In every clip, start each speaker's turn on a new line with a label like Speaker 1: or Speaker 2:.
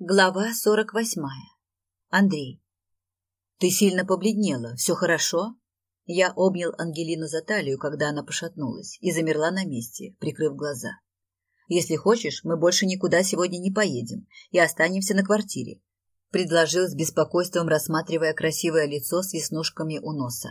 Speaker 1: Глава сорок восьмая. Андрей. «Ты сильно побледнела. Все хорошо?» Я обнял Ангелину за талию, когда она пошатнулась, и замерла на месте, прикрыв глаза. «Если хочешь, мы больше никуда сегодня не поедем и останемся на квартире», предложил с беспокойством, рассматривая красивое лицо с веснушками у носа.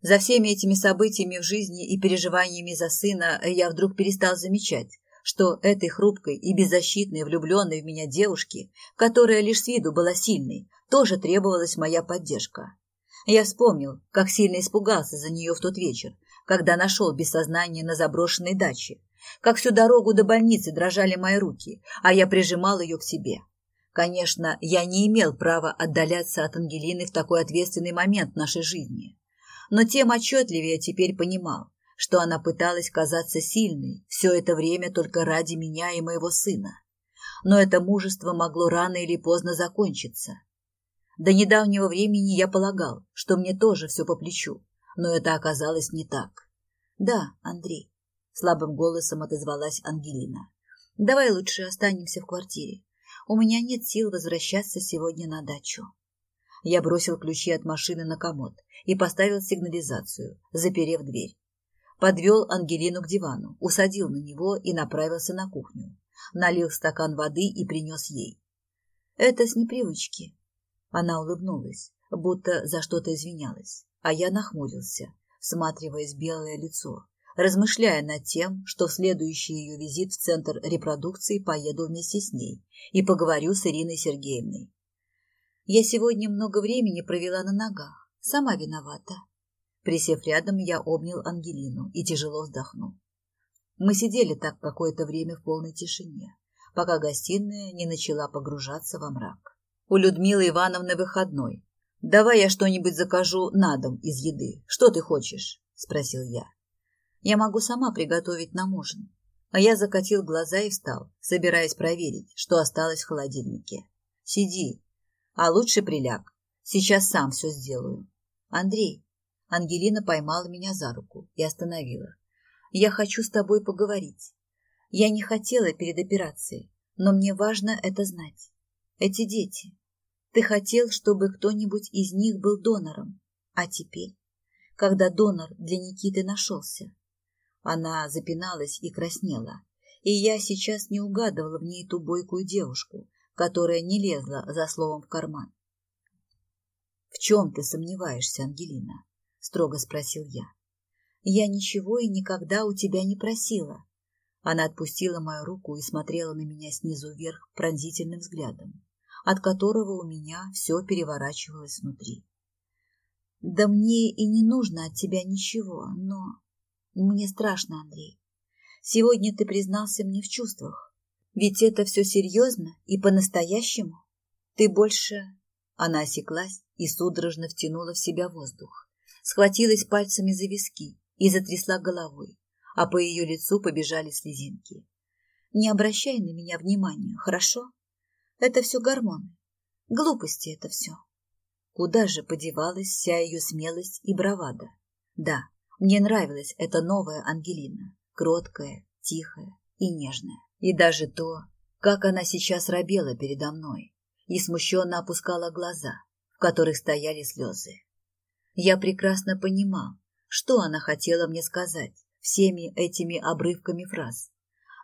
Speaker 1: За всеми этими событиями в жизни и переживаниями за сына я вдруг перестал замечать, что этой хрупкой и беззащитной влюбленной в меня девушке, которая лишь с виду была сильной, тоже требовалась моя поддержка. Я вспомнил, как сильно испугался за нее в тот вечер, когда нашел без сознания на заброшенной даче, как всю дорогу до больницы дрожали мои руки, а я прижимал ее к себе. Конечно, я не имел права отдаляться от Ангелины в такой ответственный момент нашей жизни, но тем отчетливее теперь понимал, что она пыталась казаться сильной все это время только ради меня и моего сына. Но это мужество могло рано или поздно закончиться. До недавнего времени я полагал, что мне тоже все по плечу, но это оказалось не так. «Да, Андрей», — слабым голосом отозвалась Ангелина. «Давай лучше останемся в квартире. У меня нет сил возвращаться сегодня на дачу». Я бросил ключи от машины на комод и поставил сигнализацию, заперев дверь подвел Ангелину к дивану, усадил на него и направился на кухню. Налил стакан воды и принес ей. «Это с непривычки». Она улыбнулась, будто за что-то извинялась, а я нахмурился, всматриваясь в белое лицо, размышляя над тем, что в следующий ее визит в Центр репродукции поеду вместе с ней и поговорю с Ириной Сергеевной. Я сегодня много времени провела на ногах, сама виновата. Присев рядом, я обнял Ангелину и тяжело вздохнул. Мы сидели так какое-то время в полной тишине, пока гостиная не начала погружаться во мрак. У Людмилы Ивановны выходной. «Давай я что-нибудь закажу на дом из еды. Что ты хочешь?» – спросил я. «Я могу сама приготовить нам ужин». А я закатил глаза и встал, собираясь проверить, что осталось в холодильнике. «Сиди, а лучше приляг. Сейчас сам все сделаю». «Андрей, Ангелина поймала меня за руку и остановила. «Я хочу с тобой поговорить. Я не хотела перед операцией, но мне важно это знать. Эти дети. Ты хотел, чтобы кто-нибудь из них был донором. А теперь, когда донор для Никиты нашелся?» Она запиналась и краснела, и я сейчас не угадывала в ней ту бойкую девушку, которая не лезла за словом в карман. «В чем ты сомневаешься, Ангелина?» — строго спросил я. «Я ничего и никогда у тебя не просила». Она отпустила мою руку и смотрела на меня снизу вверх пронзительным взглядом, от которого у меня все переворачивалось внутри. «Да мне и не нужно от тебя ничего, но...» «Мне страшно, Андрей. Сегодня ты признался мне в чувствах. Ведь это все серьезно и по-настоящему. Ты больше...» Она осеклась и судорожно втянула в себя воздух схватилась пальцами за виски и затрясла головой, а по ее лицу побежали слезинки. Не обращай на меня внимания, хорошо? Это все гормоны. Глупости это все. Куда же подевалась вся ее смелость и бравада? Да, мне нравилась эта новая Ангелина, кроткая, тихая и нежная. И даже то, как она сейчас робела передо мной и смущенно опускала глаза, в которых стояли слезы. Я прекрасно понимал, что она хотела мне сказать всеми этими обрывками фраз,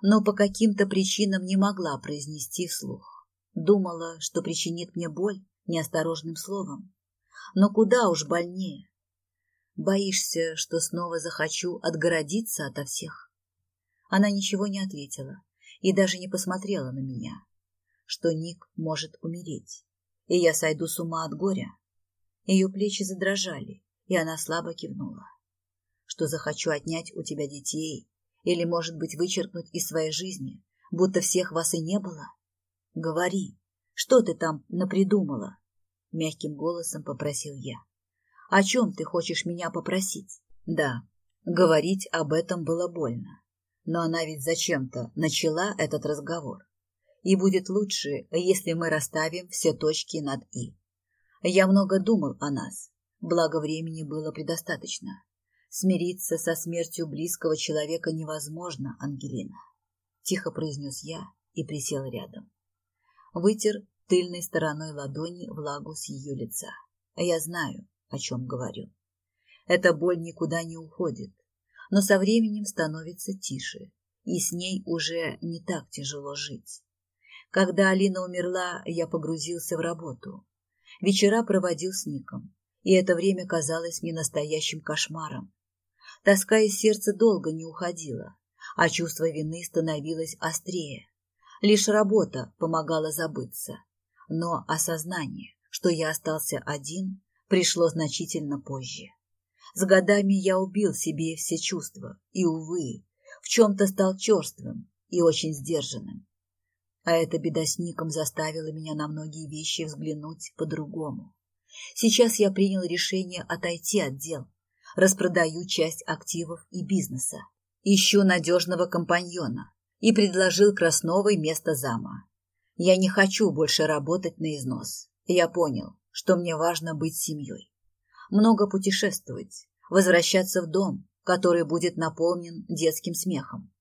Speaker 1: но по каким-то причинам не могла произнести вслух. Думала, что причинит мне боль неосторожным словом. Но куда уж больнее. Боишься, что снова захочу отгородиться ото всех? Она ничего не ответила и даже не посмотрела на меня, что Ник может умереть, и я сойду с ума от горя. Ее плечи задрожали, и она слабо кивнула. Что захочу отнять у тебя детей или, может быть, вычеркнуть из своей жизни, будто всех вас и не было? Говори, что ты там напридумала? Мягким голосом попросил я. О чем ты хочешь меня попросить? Да, говорить об этом было больно. Но она ведь зачем-то начала этот разговор. И будет лучше, если мы расставим все точки над «и». Я много думал о нас, благо времени было предостаточно. Смириться со смертью близкого человека невозможно, Ангелина. Тихо произнес я и присел рядом. Вытер тыльной стороной ладони влагу с ее лица. Я знаю, о чем говорю. Эта боль никуда не уходит, но со временем становится тише, и с ней уже не так тяжело жить. Когда Алина умерла, я погрузился в работу. Вечера проводил с Ником, и это время казалось мне настоящим кошмаром. Тоска из сердца долго не уходила, а чувство вины становилось острее. Лишь работа помогала забыться, но осознание, что я остался один, пришло значительно позже. С годами я убил себе все чувства, и, увы, в чем-то стал черствым и очень сдержанным. А эта беда с Ником заставила меня на многие вещи взглянуть по-другому. Сейчас я принял решение отойти от дел, распродаю часть активов и бизнеса, ищу надежного компаньона и предложил Красновой место зама. Я не хочу больше работать на износ. Я понял, что мне важно быть семьей много путешествовать, возвращаться в дом, который будет наполнен детским смехом.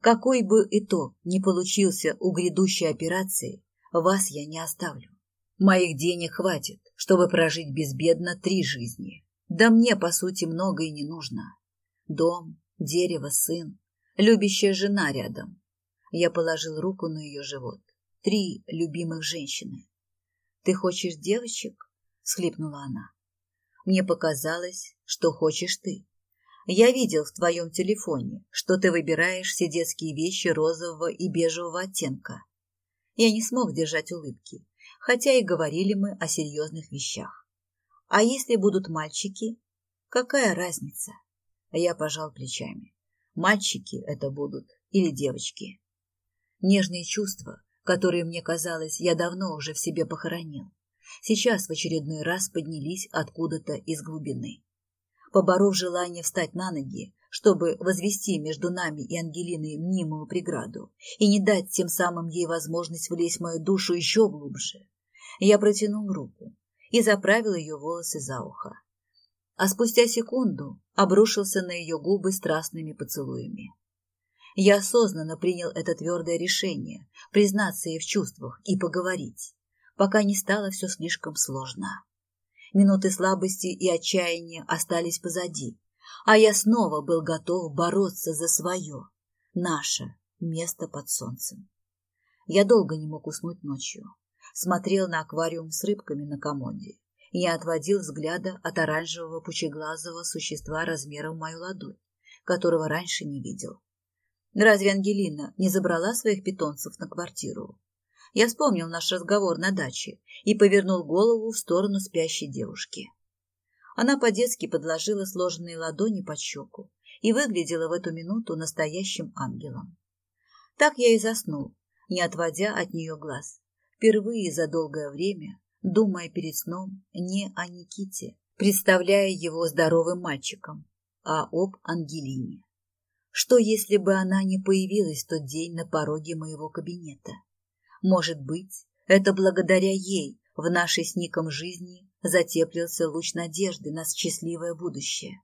Speaker 1: Какой бы итог ни получился у грядущей операции, вас я не оставлю. Моих денег хватит, чтобы прожить безбедно три жизни. Да мне, по сути, много и не нужно. Дом, дерево, сын, любящая жена рядом. Я положил руку на ее живот. Три любимых женщины. «Ты хочешь девочек?» — схлипнула она. Мне показалось, что хочешь ты. Я видел в твоем телефоне, что ты выбираешь все детские вещи розового и бежевого оттенка. Я не смог держать улыбки, хотя и говорили мы о серьезных вещах. А если будут мальчики? Какая разница? Я пожал плечами. Мальчики это будут или девочки. Нежные чувства, которые, мне казалось, я давно уже в себе похоронил сейчас в очередной раз поднялись откуда-то из глубины. Поборов желание встать на ноги, чтобы возвести между нами и Ангелиной мнимую преграду и не дать тем самым ей возможность влезть в мою душу еще глубже, я протянул руку и заправил ее волосы за ухо. А спустя секунду обрушился на ее губы страстными поцелуями. Я осознанно принял это твердое решение признаться ей в чувствах и поговорить пока не стало все слишком сложно. Минуты слабости и отчаяния остались позади, а я снова был готов бороться за свое, наше место под солнцем. Я долго не мог уснуть ночью. Смотрел на аквариум с рыбками на комоде не отводил взгляда от оранжевого пучеглазого существа размером мою ладонь, которого раньше не видел. Разве Ангелина не забрала своих питомцев на квартиру? Я вспомнил наш разговор на даче и повернул голову в сторону спящей девушки. Она по-детски подложила сложенные ладони под щеку и выглядела в эту минуту настоящим ангелом. Так я и заснул, не отводя от нее глаз, впервые за долгое время, думая перед сном не о Никите, представляя его здоровым мальчиком, а об Ангелине. Что, если бы она не появилась в тот день на пороге моего кабинета? Может быть, это благодаря ей в нашей с Ником жизни затеплился луч надежды на счастливое будущее.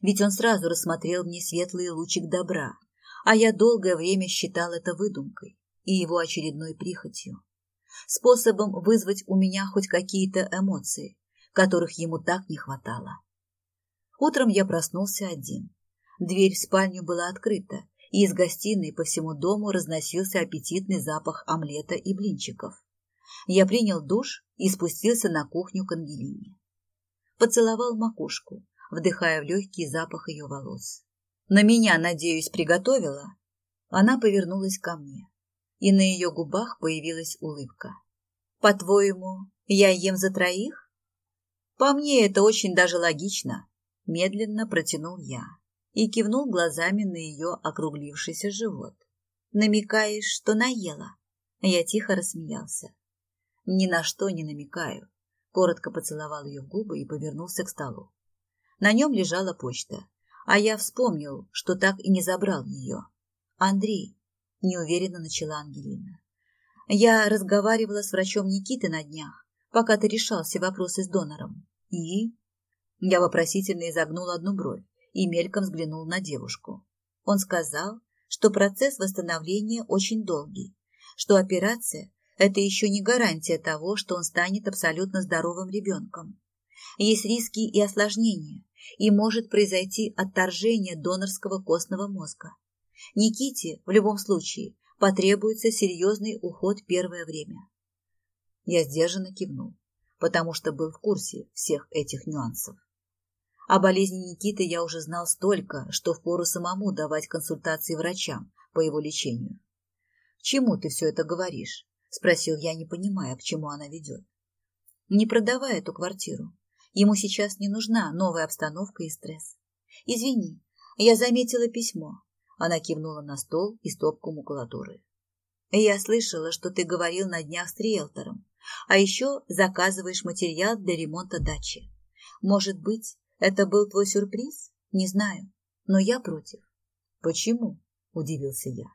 Speaker 1: Ведь он сразу рассмотрел мне светлый лучик добра, а я долгое время считал это выдумкой и его очередной прихотью. Способом вызвать у меня хоть какие-то эмоции, которых ему так не хватало. Утром я проснулся один. Дверь в спальню была открыта, и из гостиной по всему дому разносился аппетитный запах омлета и блинчиков. Я принял душ и спустился на кухню к Ангелине. Поцеловал макушку, вдыхая в легкий запах ее волос. На меня, надеюсь, приготовила? Она повернулась ко мне, и на ее губах появилась улыбка. По-твоему, я ем за троих? По мне это очень даже логично, медленно протянул я и кивнул глазами на ее округлившийся живот. «Намекаешь, что наела?» Я тихо рассмеялся. «Ни на что не намекаю», коротко поцеловал ее в губы и повернулся к столу. На нем лежала почта, а я вспомнил, что так и не забрал ее. «Андрей», — неуверенно начала Ангелина, — «я разговаривала с врачом Никиты на днях, пока ты решал все вопросы с донором. И?» Я вопросительно изогнул одну бровь и мельком взглянул на девушку. Он сказал, что процесс восстановления очень долгий, что операция это еще не гарантия того, что он станет абсолютно здоровым ребенком. Есть риски и осложнения, и может произойти отторжение донорского костного мозга. Никите в любом случае потребуется серьезный уход первое время. Я сдержанно кивнул, потому что был в курсе всех этих нюансов. О болезни Никиты я уже знал столько, что впору самому давать консультации врачам по его лечению. «К чему ты все это говоришь?» – спросил я, не понимая, к чему она ведет. «Не продавай эту квартиру. Ему сейчас не нужна новая обстановка и стресс. Извини, я заметила письмо. Она кивнула на стол и стопку макулатуры. Я слышала, что ты говорил на днях с риэлтором, а еще заказываешь материал для ремонта дачи. Может быть, это был твой сюрприз? Не знаю, но я против. Почему? Удивился я.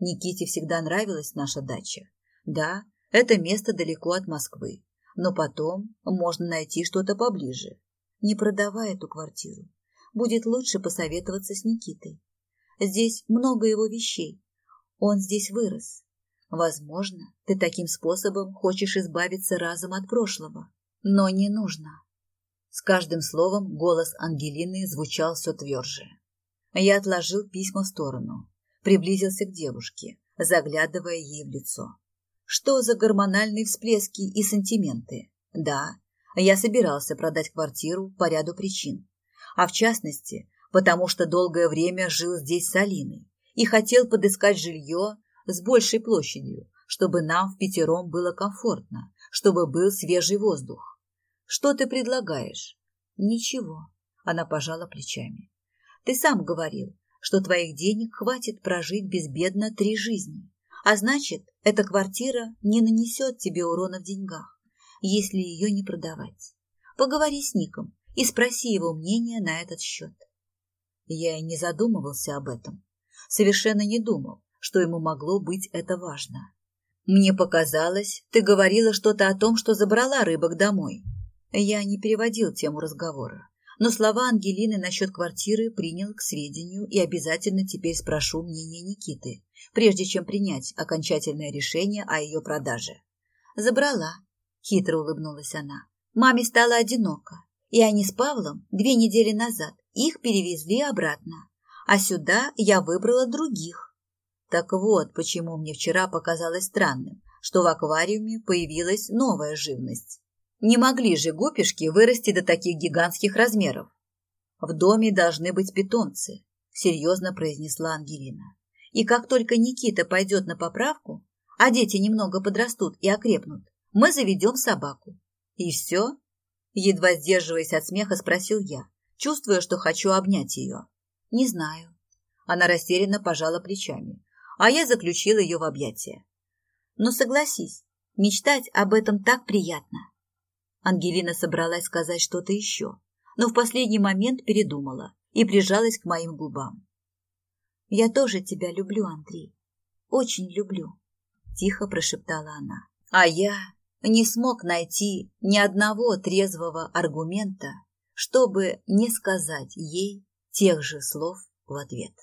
Speaker 1: Никите всегда нравилась наша дача. Да, это место далеко от Москвы, но потом можно найти что-то поближе. Не продавай эту квартиру. Будет лучше посоветоваться с Никитой. Здесь много его вещей. Он здесь вырос. Возможно, ты таким способом хочешь избавиться разом от прошлого. Но не нужно. С каждым словом голос Ангелины звучал все тверже. Я отложил письма в сторону, приблизился к девушке, заглядывая ей в лицо. Что за гормональные всплески и сантименты? Да, я собирался продать квартиру по ряду причин. А в частности, потому что долгое время жил здесь с Алиной и хотел подыскать жилье с большей площадью, чтобы нам в пятером было комфортно, чтобы был свежий воздух. Что ты предлагаешь? Ничего. Она пожала плечами. Ты сам говорил, что твоих денег хватит прожить безбедно три жизни. А значит, эта квартира не нанесет тебе урона в деньгах, если ее не продавать. Поговори с Ником и спроси его мнение на этот счет. Я и не задумывался об этом. Совершенно не думал, что ему могло быть это важно. Мне показалось, ты говорила что-то о том, что забрала рыбок домой. Я не переводил тему разговора, но слова Ангелины насчет квартиры принял к сведению и обязательно теперь спрошу мнение Никиты, прежде чем принять окончательное решение о ее продаже. «Забрала», — хитро улыбнулась она. «Маме стало одиноко, и они с Павлом две недели назад их перевезли обратно, а сюда я выбрала других». Так вот, почему мне вчера показалось странным, что в аквариуме появилась новая живность. Не могли же гопишки вырасти до таких гигантских размеров. В доме должны быть питомцы, серьезно произнесла Ангелина. И как только Никита пойдет на поправку, а дети немного подрастут и окрепнут, мы заведем собаку. И все? Едва сдерживаясь от смеха, спросил я, чувствуя, что хочу обнять ее. Не знаю. Она растерянно пожала плечами, а я заключила ее в объятия. Но согласись, мечтать об этом так приятно. Ангелина собралась сказать что-то еще, но в последний момент передумала и прижалась к моим губам. Я тоже тебя люблю, Андрей. Очень люблю, тихо прошептала она. А я не смог найти ни одного трезвого аргумента, чтобы не сказать ей тех же слов в ответ.